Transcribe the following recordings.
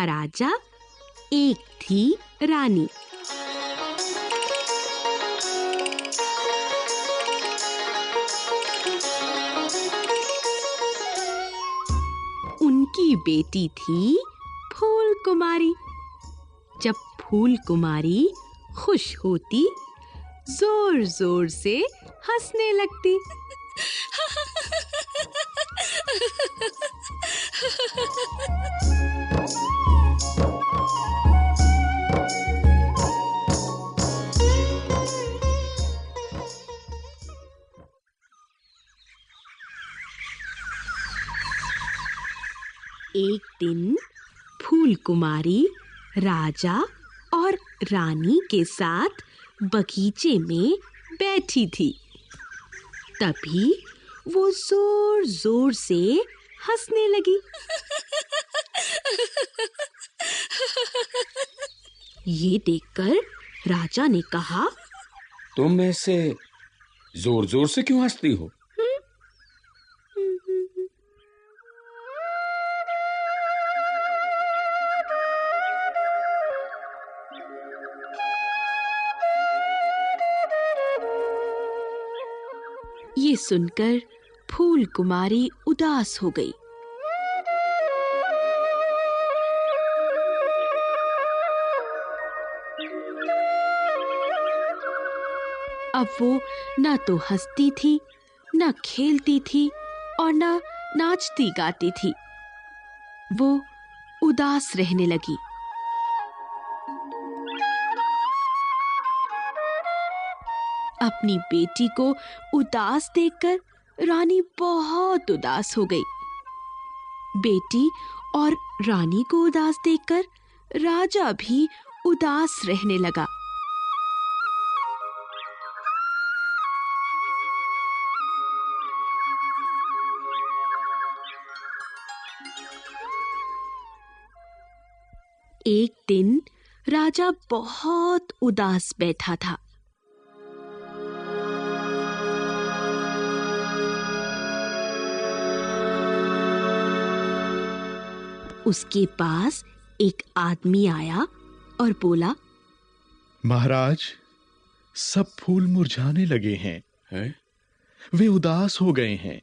था राजा एक थी रानी। उनकी बेटी थी फूल कुमारी जब फूल कुमारी खुश होती ज़ोर ज़ोर से हंसने लगती। एक दिन फूल कुमारी राजा और रानी के साथ बगीचे में बैठी थी। तभी वो ज़ोर ज़ोर से हंसने लगी। ये देखकर राजा ने कहा, तुम ऐसे ज़ोर ज़ोर से क्यों हंसती हो? सुनकर फूल कुमारी उदास हो गई। अब वो ना तो हंसती थी, ना खेलती थी और ना नाचती गाती थी। वो उदास रहने लगी। अपनी बेटी को उदास देखकर रानी बहुत उदास हो गई। बेटी और रानी को उदास देखकर राजा भी उदास रहने लगा। एक दिन राजा बहुत उदास बैठा था। उसके पास एक आदमी आया और बोला महाराज सब फूल मुरझाने लगे हैं। हैं? वे उदास हो गए हैं।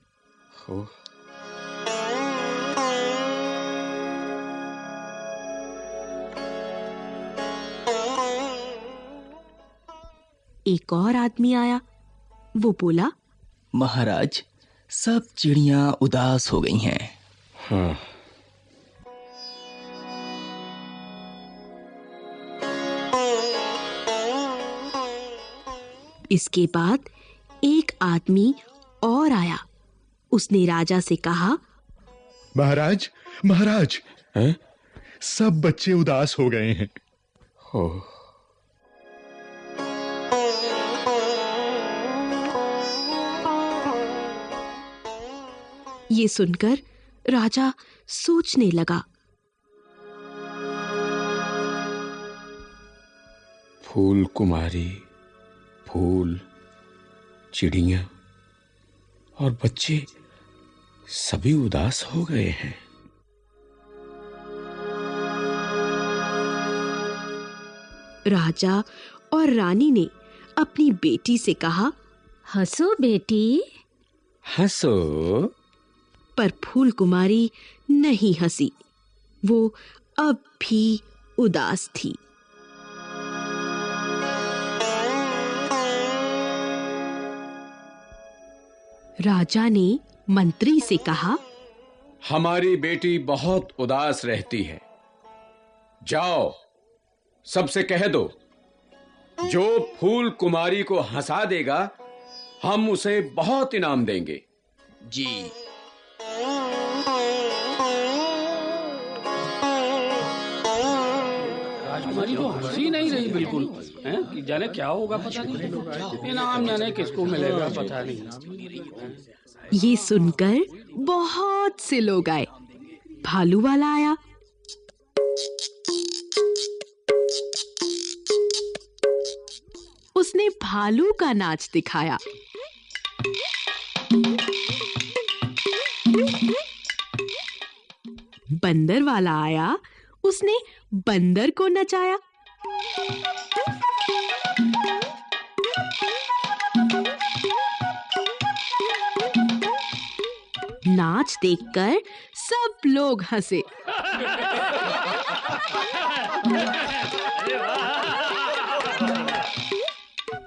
हो। एक और आदमी आया। वो बोला महाराज सब चिड़िया उदास हो गई हैं। हाँ। इसके बाद एक आदमी और आया। उसने राजा से कहा महाराज महाराज हैं? सब बच्चे उदास हो गए हैं। हो। ये सुनकर राजा सोचने लगा फूल कुमारी फूल चिड़िया और बच्चे सभी उदास हो गए हैं। राजा और रानी ने अपनी बेटी से कहा हंसो बेटी। हंसो? पर फूल कुमारी नहीं हँसी। वो अब भी उदास थी। राजा ने मंत्री से कहा हमारी बेटी बहुत उदास रहती है। जाओ सबसे कह दो जो फूल कुमारी को हंसा देगा हम उसे बहुत इनाम देंगे। जी। राजकुमारी तो हँसी नहीं रही बिल्कुल। हैं? कि जाने क्या होगा पता नहीं। इनाम जाने किसको मिलेगा पता नहीं। ये सुनकर बहुत से लोग आए। भालू वाला आया। उसने भालू का नाच दिखाया। बंदर वाला आया। उसने बंदर को नचाया। नाच देखकर सब लोग हंसे।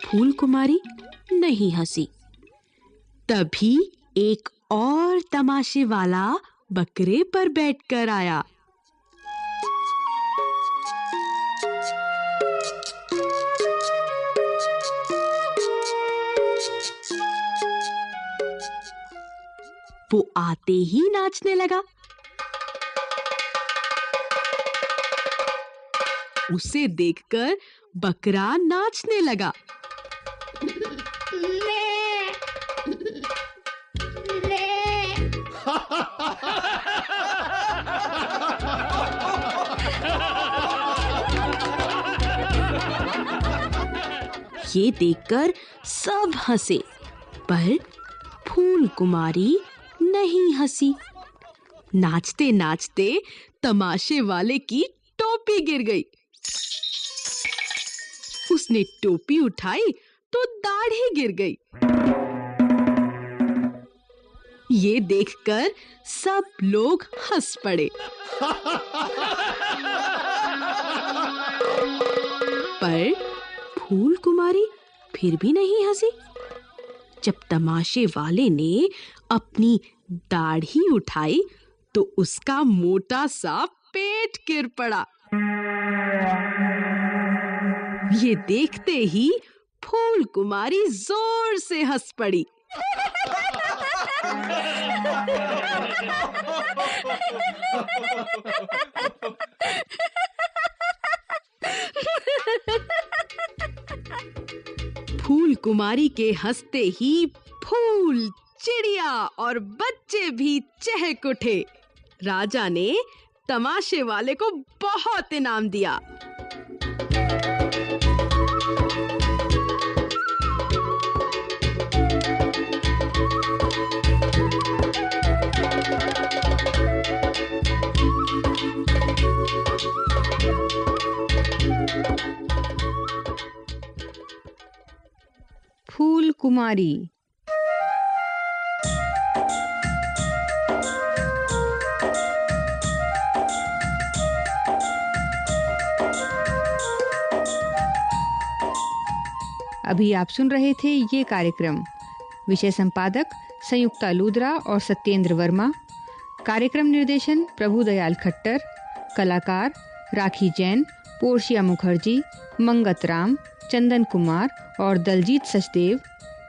फूल कुमारी नहीं हँसी। तभी एक और तमाशे वाला बकरे पर बैठकर आया। आते ही नाचने लगा उसे देखकर बकरा नाचने लगा ले, ले। ये देखकर सब हंसे पर फूल कुमारी नहीं हँसी। नाचते नाचते तमाशे वाले की टोपी गिर गई। उसने टोपी उठाई तो दाढ़ी गिर गई। ये देखकर सब लोग हंस पड़े। पर फूल कुमारी फिर भी नहीं हँसी। जब तमाशे वाले ने अपनी दाढ़ी उठाई तो उसका मोटा सा पेट गिर पड़ा। ये देखते ही फूल कुमारी ज़ोर से हंस पड़ी। फूल कुमारी के हँसते ही फूल, चिड़िया और बच्चे भी चहक उठे। राजा ने तमाशे वाले को बहुत इनाम दिया। कुमारी। अभी आप सुन रहे थे ये कार्यक्रम। विषय संपादक संयुक्ता लूद्रा और सत्येंद्र वर्मा। कार्यक्रम निर्देशन प्रभुदयाल खट्टर। कलाकार राखी जैन, पोर्शिया मुखर्जी, मंगत राम, चंदन कुमार और दलजीत सचदेव।